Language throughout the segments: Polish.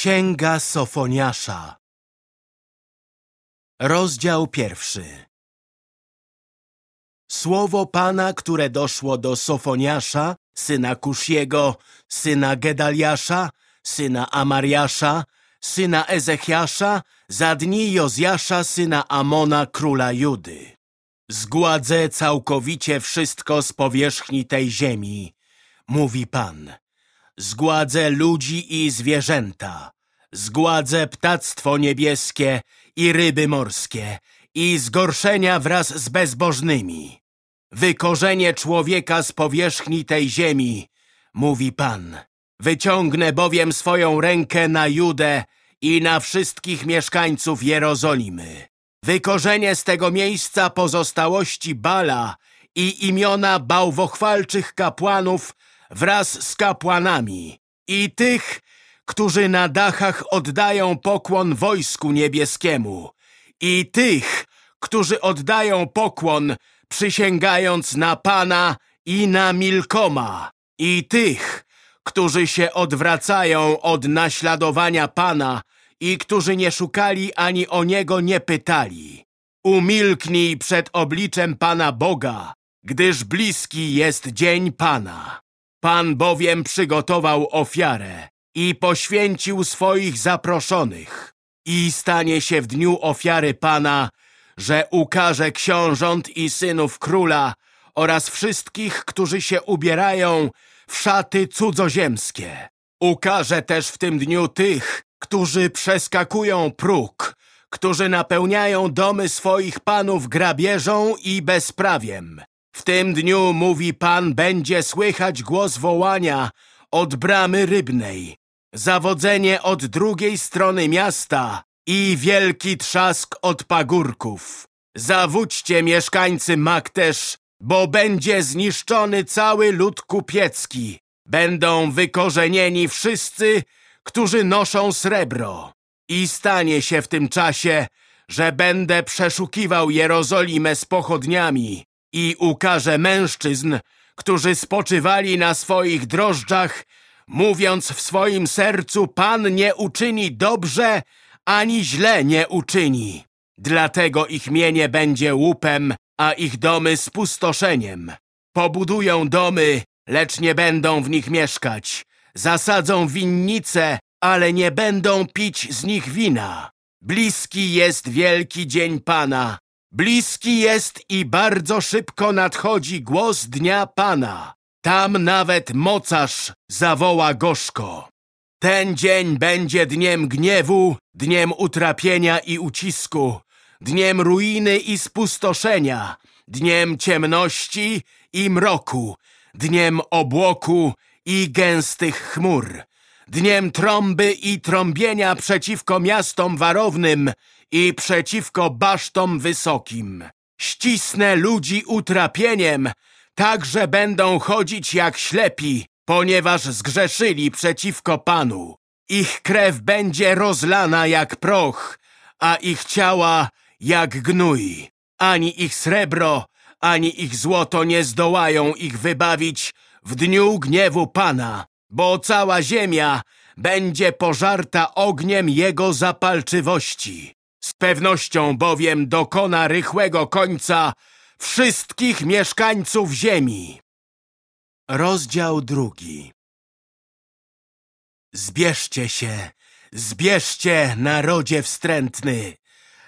Księga Sofoniasza Rozdział pierwszy Słowo Pana, które doszło do Sofoniasza, syna Kusziego, syna Gedaliasza, syna Amariasza, syna Ezechiasza, za dni Jozjasza, syna Amona, króla Judy. Zgładzę całkowicie wszystko z powierzchni tej ziemi, mówi Pan. Zgładzę ludzi i zwierzęta. Zgładzę ptactwo niebieskie i ryby morskie i zgorszenia wraz z bezbożnymi. Wykorzenię człowieka z powierzchni tej ziemi, mówi Pan. Wyciągnę bowiem swoją rękę na Judę i na wszystkich mieszkańców Jerozolimy. Wykorzenię z tego miejsca pozostałości Bala i imiona bałwochwalczych kapłanów wraz z kapłanami i tych, którzy na dachach oddają pokłon wojsku niebieskiemu i tych, którzy oddają pokłon przysięgając na Pana i na Milkoma i tych, którzy się odwracają od naśladowania Pana i którzy nie szukali ani o Niego nie pytali. Umilknij przed obliczem Pana Boga, gdyż bliski jest dzień Pana. Pan bowiem przygotował ofiarę i poświęcił swoich zaproszonych. I stanie się w dniu ofiary Pana, że ukaże książąt i synów króla oraz wszystkich, którzy się ubierają w szaty cudzoziemskie. Ukaże też w tym dniu tych, którzy przeskakują próg, którzy napełniają domy swoich panów grabieżą i bezprawiem. W tym dniu, mówi Pan, będzie słychać głos wołania od bramy rybnej, zawodzenie od drugiej strony miasta i wielki trzask od pagórków. Zawódźcie mieszkańcy Maktesz, bo będzie zniszczony cały lud kupiecki. Będą wykorzenieni wszyscy, którzy noszą srebro. I stanie się w tym czasie, że będę przeszukiwał Jerozolimę z pochodniami i ukażę mężczyzn, którzy spoczywali na swoich drożdżach, mówiąc w swoim sercu, Pan nie uczyni dobrze, ani źle nie uczyni. Dlatego ich mienie będzie łupem, a ich domy spustoszeniem. Pobudują domy, lecz nie będą w nich mieszkać. Zasadzą winnice, ale nie będą pić z nich wina. Bliski jest wielki dzień Pana. Bliski jest i bardzo szybko nadchodzi głos dnia Pana. Tam nawet mocarz zawoła gorzko. Ten dzień będzie dniem gniewu, dniem utrapienia i ucisku, dniem ruiny i spustoszenia, dniem ciemności i mroku, dniem obłoku i gęstych chmur, dniem trąby i trąbienia przeciwko miastom warownym i przeciwko basztom wysokim. Ścisnę ludzi utrapieniem, tak że będą chodzić jak ślepi, ponieważ zgrzeszyli przeciwko Panu. Ich krew będzie rozlana jak proch, a ich ciała jak gnój. Ani ich srebro, ani ich złoto nie zdołają ich wybawić w dniu gniewu Pana, bo cała ziemia będzie pożarta ogniem Jego zapalczywości. Z pewnością bowiem dokona rychłego końca wszystkich mieszkańców ziemi. Rozdział drugi Zbierzcie się, zbierzcie, narodzie wstrętny,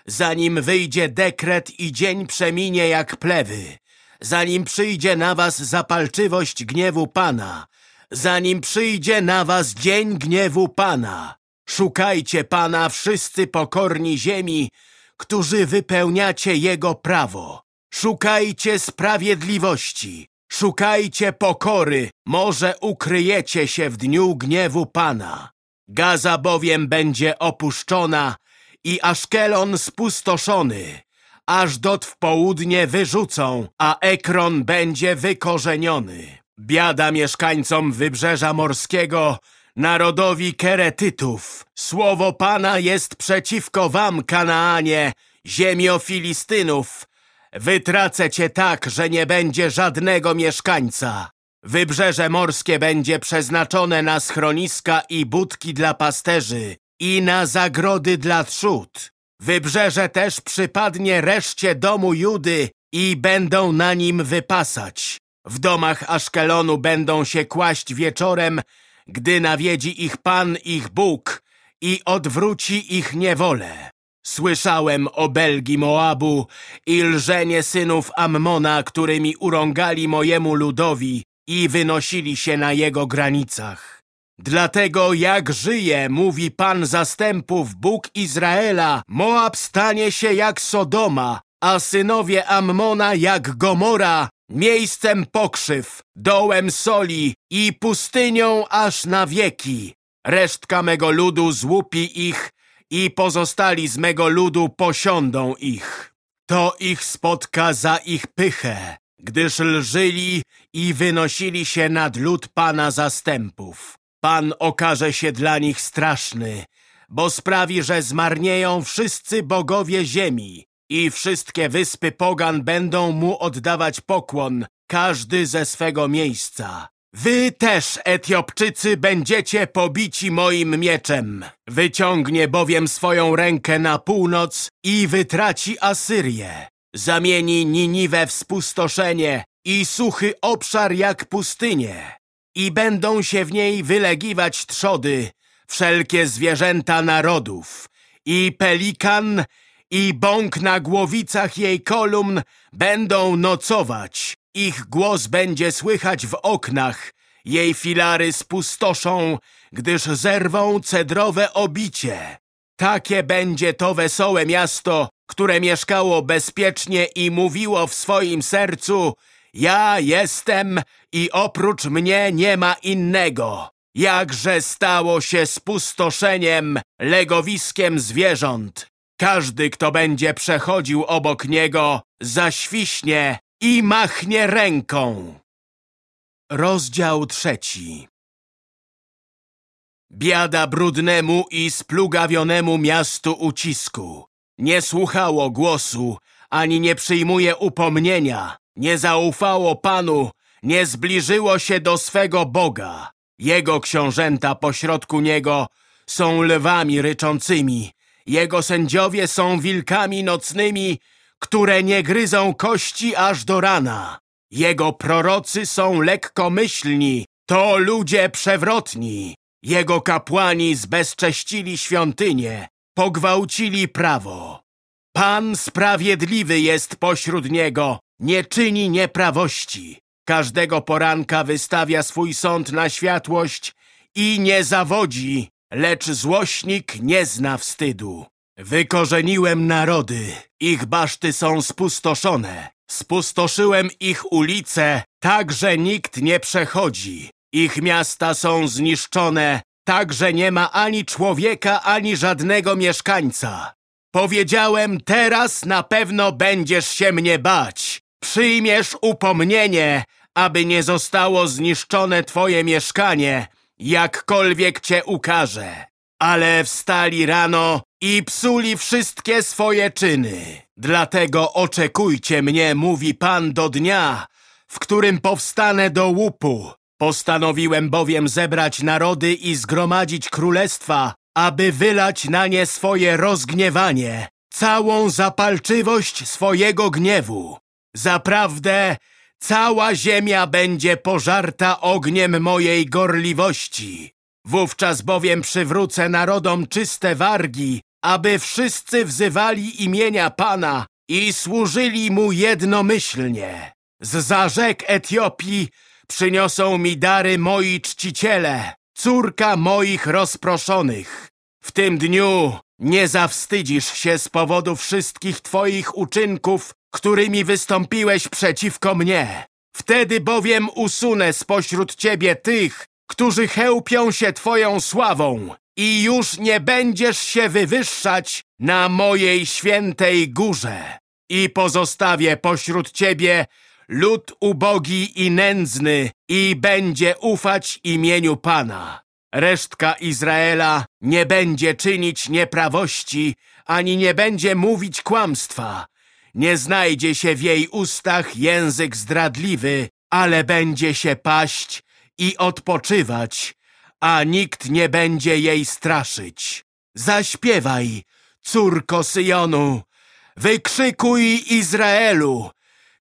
zanim wyjdzie dekret i dzień przeminie jak plewy, zanim przyjdzie na was zapalczywość gniewu Pana, zanim przyjdzie na was dzień gniewu Pana. Szukajcie Pana wszyscy pokorni ziemi, którzy wypełniacie Jego prawo. Szukajcie sprawiedliwości, szukajcie pokory, może ukryjecie się w dniu gniewu Pana. Gaza bowiem będzie opuszczona i Aszkelon spustoszony. Aż dot w południe wyrzucą, a Ekron będzie wykorzeniony. Biada mieszkańcom Wybrzeża Morskiego, narodowi Keretytów. Słowo Pana jest przeciwko wam, Kanaanie, ziemio Filistynów. Wytracę cię tak, że nie będzie żadnego mieszkańca. Wybrzeże morskie będzie przeznaczone na schroniska i budki dla pasterzy i na zagrody dla trzód. Wybrzeże też przypadnie reszcie domu Judy i będą na nim wypasać. W domach Aszkelonu będą się kłaść wieczorem, gdy nawiedzi ich Pan, ich Bóg i odwróci ich niewolę. Słyszałem o Belgi Moabu i lżenie synów Ammona, którymi urągali mojemu ludowi i wynosili się na jego granicach. Dlatego jak żyje, mówi Pan zastępów, Bóg Izraela, Moab stanie się jak Sodoma, a synowie Ammona jak Gomora, miejscem pokrzyw, dołem soli i pustynią aż na wieki. Resztka mego ludu złupi ich i pozostali z mego ludu posiądą ich. To ich spotka za ich pychę, gdyż lżyli i wynosili się nad lud Pana zastępów. Pan okaże się dla nich straszny, bo sprawi, że zmarnieją wszyscy bogowie ziemi i wszystkie wyspy pogan będą mu oddawać pokłon, każdy ze swego miejsca. Wy też, Etiopczycy, będziecie pobici moim mieczem. Wyciągnie bowiem swoją rękę na północ i wytraci Asyrię. Zamieni Niniwę w spustoszenie i suchy obszar jak pustynię. I będą się w niej wylegiwać trzody, wszelkie zwierzęta narodów. I pelikan, i bąk na głowicach jej kolumn będą nocować. Ich głos będzie słychać w oknach, jej filary spustoszą, gdyż zerwą cedrowe obicie. Takie będzie to wesołe miasto, które mieszkało bezpiecznie i mówiło w swoim sercu Ja jestem i oprócz mnie nie ma innego. Jakże stało się spustoszeniem, legowiskiem zwierząt. Każdy, kto będzie przechodził obok niego, zaświśnie i machnie ręką. Rozdział trzeci Biada brudnemu i splugawionemu miastu ucisku. Nie słuchało głosu, ani nie przyjmuje upomnienia. Nie zaufało Panu, nie zbliżyło się do swego Boga. Jego książęta pośrodku niego są lwami ryczącymi. Jego sędziowie są wilkami nocnymi, które nie gryzą kości aż do rana. Jego prorocy są lekkomyślni, to ludzie przewrotni. Jego kapłani zbezcześcili świątynię, pogwałcili prawo. Pan sprawiedliwy jest pośród niego, nie czyni nieprawości. Każdego poranka wystawia swój sąd na światłość i nie zawodzi, lecz złośnik nie zna wstydu. Wykorzeniłem narody, ich baszty są spustoszone. Spustoszyłem ich ulice, tak że nikt nie przechodzi. Ich miasta są zniszczone, tak że nie ma ani człowieka, ani żadnego mieszkańca. Powiedziałem, teraz na pewno będziesz się mnie bać. Przyjmiesz upomnienie, aby nie zostało zniszczone twoje mieszkanie, jakkolwiek cię ukaże. Ale wstali rano i psuli wszystkie swoje czyny. Dlatego oczekujcie mnie, mówi Pan, do dnia, w którym powstanę do łupu. Postanowiłem bowiem zebrać narody i zgromadzić królestwa, aby wylać na nie swoje rozgniewanie, całą zapalczywość swojego gniewu. Zaprawdę cała ziemia będzie pożarta ogniem mojej gorliwości. Wówczas bowiem przywrócę narodom czyste wargi, aby wszyscy wzywali imienia Pana i służyli Mu jednomyślnie. Z zarzek Etiopii przyniosą mi dary moi czciciele, córka moich rozproszonych. W tym dniu nie zawstydzisz się z powodu wszystkich Twoich uczynków, którymi wystąpiłeś przeciwko mnie. Wtedy bowiem usunę spośród Ciebie tych, którzy chełpią się Twoją sławą i już nie będziesz się wywyższać na mojej świętej górze. I pozostawię pośród Ciebie lud ubogi i nędzny i będzie ufać imieniu Pana. Resztka Izraela nie będzie czynić nieprawości, ani nie będzie mówić kłamstwa. Nie znajdzie się w jej ustach język zdradliwy, ale będzie się paść i odpoczywać, a nikt nie będzie jej straszyć. Zaśpiewaj, córko Syjonu, wykrzykuj Izraelu,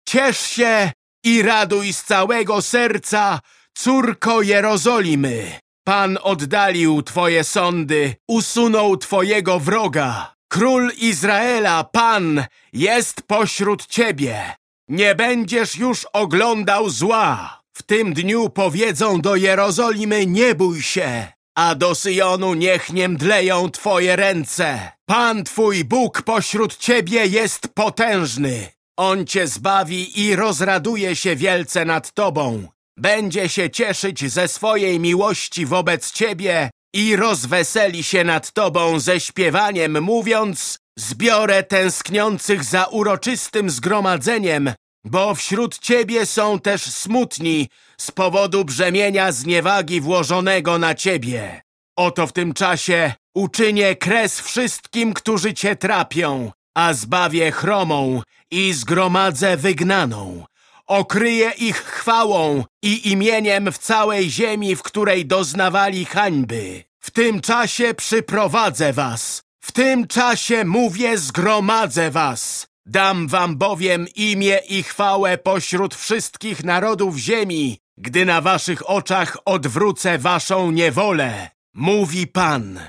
ciesz się i raduj z całego serca, córko Jerozolimy. Pan oddalił twoje sądy, usunął twojego wroga. Król Izraela, Pan, jest pośród ciebie. Nie będziesz już oglądał zła. W tym dniu powiedzą do Jerozolimy, nie bój się, a do Syjonu niech nie mdleją twoje ręce. Pan twój Bóg pośród ciebie jest potężny. On cię zbawi i rozraduje się wielce nad tobą. Będzie się cieszyć ze swojej miłości wobec ciebie i rozweseli się nad tobą ze śpiewaniem, mówiąc Zbiorę tęskniących za uroczystym zgromadzeniem, bo wśród ciebie są też smutni z powodu brzemienia zniewagi włożonego na ciebie. Oto w tym czasie uczynię kres wszystkim, którzy cię trapią, a zbawię chromą i zgromadzę wygnaną. Okryję ich chwałą i imieniem w całej ziemi, w której doznawali hańby. W tym czasie przyprowadzę was. W tym czasie mówię, zgromadzę was. Dam wam bowiem imię i chwałę pośród wszystkich narodów ziemi, gdy na waszych oczach odwrócę waszą niewolę. Mówi Pan.